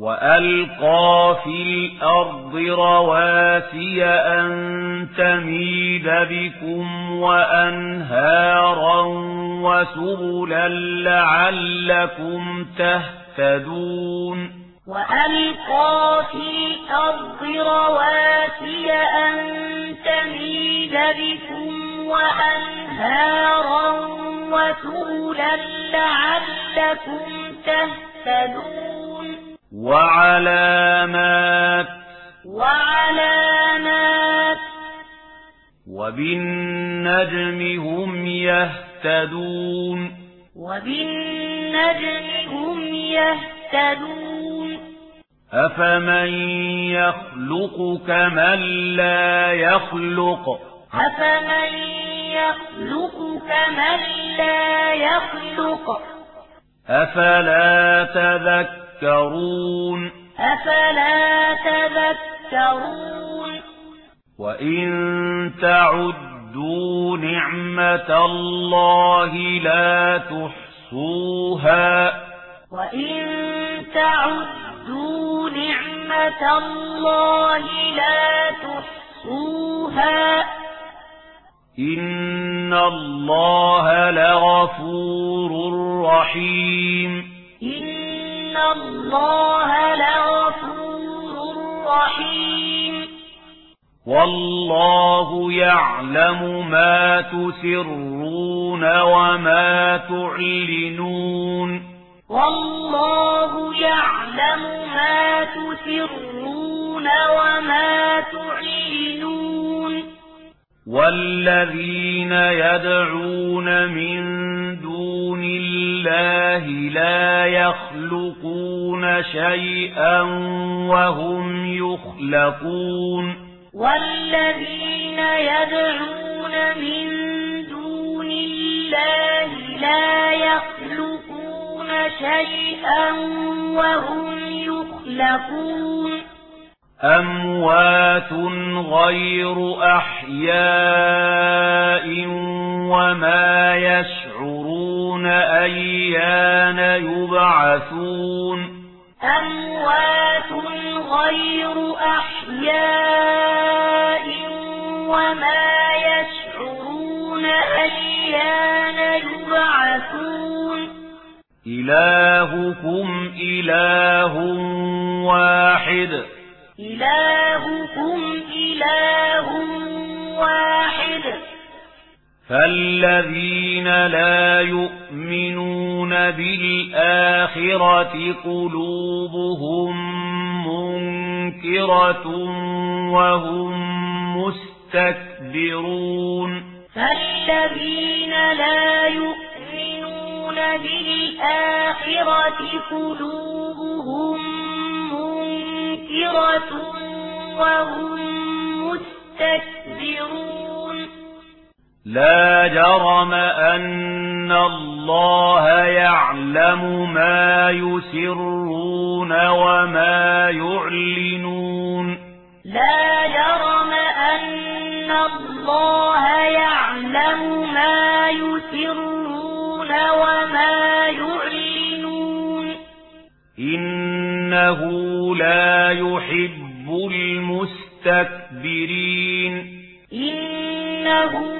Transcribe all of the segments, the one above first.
وألقى في الأرض رواسي أن تميد بكم وأنهارا وسبلا لعلكم تهتدون وألقى في الأرض رواسي أن تميد بكم وأنهارا وسبلا لعلكم تهتدون وعلامات وعلامات وبالنجم هم يهتدون وبالنجم هم يهتدون أفمن يخلق كمن لا يخلق أفمن يخلق كمن لا يخلق أفلا تذكر تذكرون أفلا تذكرون؟ وإن تعدوا نعمة الله لا تحصوها. وإن تعدوا نعمة الله لا تحصوها. إن الله لغفور رحيم. الله لغفور رحيم. والله يعلم ما تسرون وما تعلنون. والله يعلم ما تسرون وما تعلنون. والذين يدعون من الله لا يخلقون شيئا وهم يخلقون. والذين يدعون من دون الله لا يخلقون شيئا وهم يخلقون. أموات غير أحياء وما يشعرون يبعثون أموات غير أحياء وما يشعرون أيان يبعثون إلهكم إله واحد إلهكم إله واحد فالذين لا يؤمنون بالآخرة قلوبهم منكرة وهم مستكبرون فالذين لا يؤمنون بالآخرة قلوبهم منكرة وهم مستكبرون لا جرم أن الله يعلم ما يسرون وما يعلنون. لا جرم أن الله يعلم ما يسرون وما يعلنون. إنه لا يحب المستكبرين. إنه لا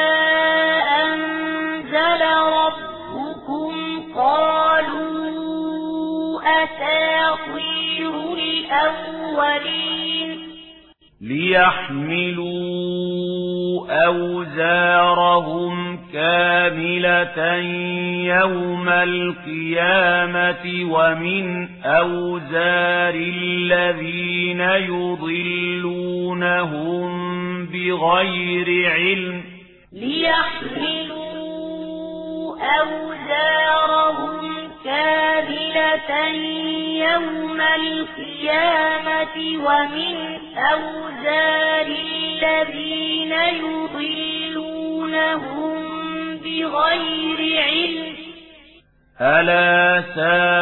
الأولين ليحملوا أوزارهم كاملة يوم القيامة ومن أوزار الذين يضلونهم بغير علم. ليحملوا أوزارهم كاذلة يوم القيامة ومن أوزار الذين يضلونهم بغير علم. ألا سابقا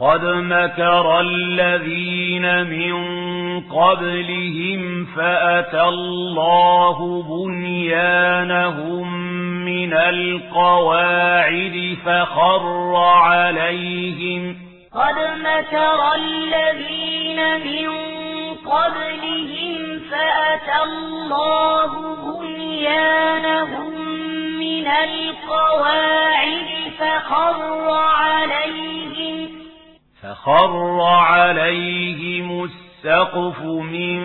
قد مكر الذين من قبلهم فأتى الله بنيانهم من القواعد فخر عليهم قد مكر الذين من قبلهم فأتى الله بنيانهم من القواعد فخر عليهم فخر عليهم السقف من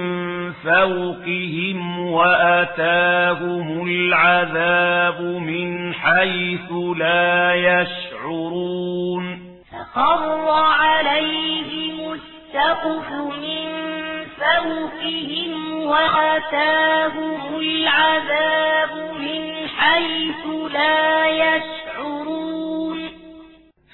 فوقهم وأتاهم العذاب من حيث لا يشعرون فخر عليهم السقف من فوقهم وأتاهم العذاب من حيث لا يشعرون